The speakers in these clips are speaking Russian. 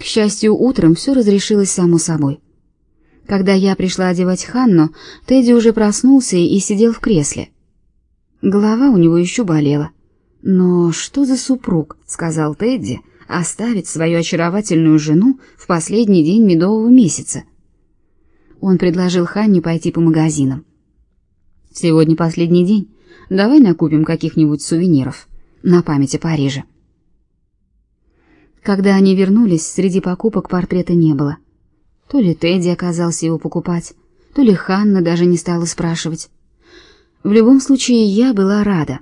К счастью, утром все разрешилось само собой. Когда я пришла одевать Ханну, Тедди уже проснулся и сидел в кресле. Голова у него еще болела. «Но что за супруг?» — сказал Тедди, — «оставить свою очаровательную жену в последний день медового месяца». Он предложил Ханне пойти по магазинам. «Сегодня последний день. Давай накупим каких-нибудь сувениров на память о Париже». Когда они вернулись, среди покупок портрета не было. То ли Тедди оказался его покупать, то ли Ханна даже не стала спрашивать. В любом случае, я была рада.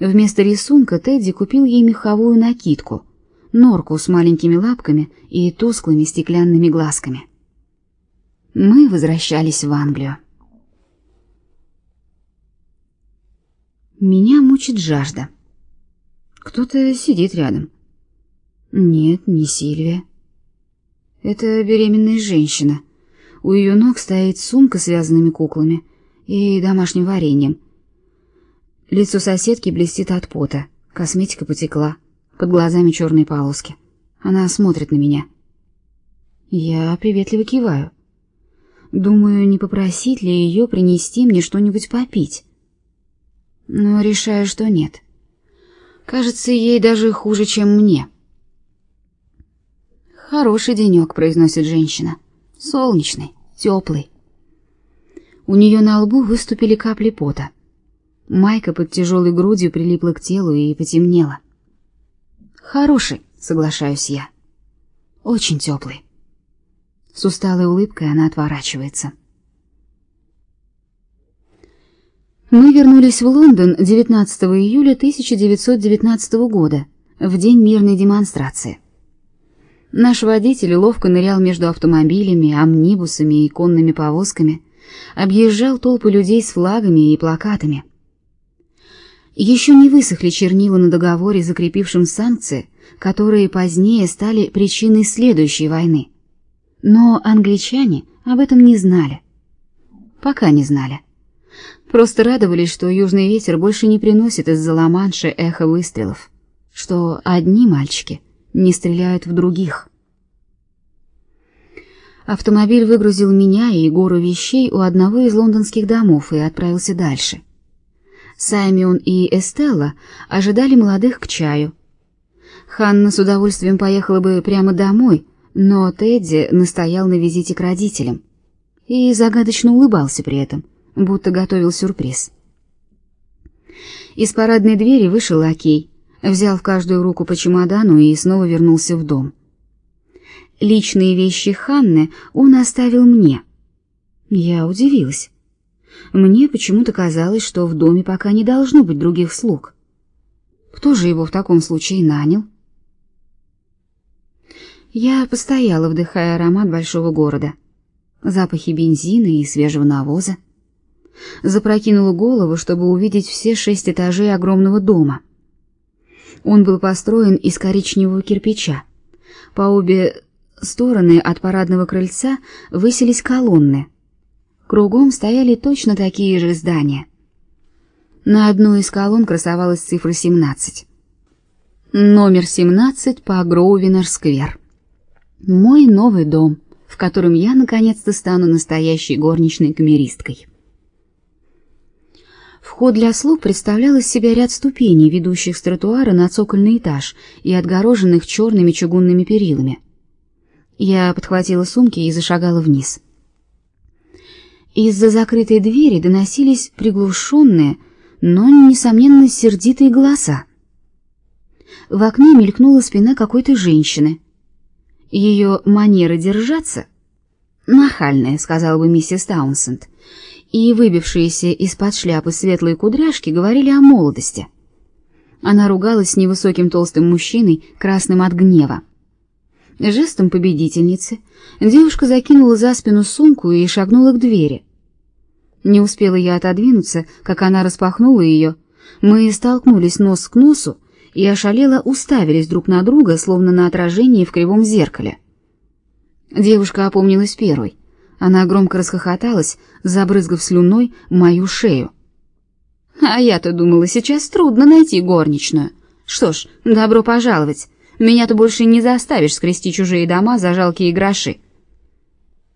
Вместо рисунка Тедди купил ей меховую накидку, норку с маленькими лапками и тусклыми стеклянными глазками. Мы возвращались в Англию. Меня мучит жажда. Кто-то сидит рядом. Нет, не Сильвия. Это беременная женщина. У ее ног стоит сумка с вязаными куклами и домашним вареньем. Лицо соседки блестит от пота, косметика потекла, под глазами черные полоски. Она смотрит на меня. Я приветливо киваю. Думаю, не попросить ли ее принести мне что-нибудь попить. Но решаю, что нет. Кажется, ей даже хуже, чем мне. Хороший денек, произносит женщина. Солнечный, теплый. У нее на лбу выступили капли пота. Майка под тяжелой грудью прилипла к телу и потемнела. Хороший, соглашаюсь я. Очень теплый. С усталой улыбкой она отворачивается. Мы вернулись в Лондон 19 июля 1919 года, в день мирной демонстрации. Наш водитель ловко нырял между автомобилями, амнибусами и конными повозками, объезжал толпы людей с флагами и плакатами. Еще не высохли чернила на договоре, закрепившем санкции, которые позднее стали причиной следующей войны. Но англичане об этом не знали. Пока не знали. Просто радовались, что южный ветер больше не приносит из-за Ла-Манша эхо выстрелов, что одни мальчики — не стреляют в других. Автомобиль выгрузил меня и гору вещей у одного из лондонских домов и отправился дальше. Саймон и Эстелла ожидали молодых к чаю. Ханна с удовольствием поехала бы прямо домой, но Тедди настоял на визите к родителям и загадочно улыбался при этом, будто готовил сюрприз. Из парадной двери вышел лакей, взял в каждую руку по чемодану и снова вернулся в дом. Личные вещи Ханны он оставил мне. Я удивилась. Мне почему-то казалось, что в доме пока не должно быть других слуг. Кто же его в таком случае нанял? Я постояла, вдыхая аромат большого города, запахи бензина и свежего навоза. Запрокинула голову, чтобы увидеть все шесть этажей огромного дома — он был построен из коричневого кирпича. По обе стороны от парадного крыльца высились колонны. Кругом стояли точно такие же здания. На одной из колонн красовалась цифра 17. Номер 17 по Гроувенер-сквер. Мой новый дом, в котором я наконец-то стану настоящей горничной камеристкой. Вход для слуг представлял из себя ряд ступеней, ведущих с тротуара на цокольный этаж и отгороженных черными чугунными перилами. Я подхватила сумки и зашагала вниз. Из-за закрытой двери доносились приглушенные, но, несомненно, сердитые голоса. В окне мелькнула спина какой-то женщины. Ее манера держаться — нахальная, сказала бы миссис Таунсенд — и выбившиеся из-под шляпы светлые кудряшки говорили о молодости. Она ругалась с невысоким толстым мужчиной, красным от гнева. Жестом победительницы девушка закинула за спину сумку и шагнула к двери. Не успела я отодвинуться, как она распахнула ее. Мы столкнулись нос к носу и ошалело уставились друг на друга, словно на отражение в кривом зеркале. Девушка опомнилась первой. Она громко расхохоталась, забрызгав слюной мою шею. А я-то думала, сейчас трудно найти горничную. Что ж, добро пожаловать. Меня ты больше не заставишь скрести чужие дома за жалкие гроши.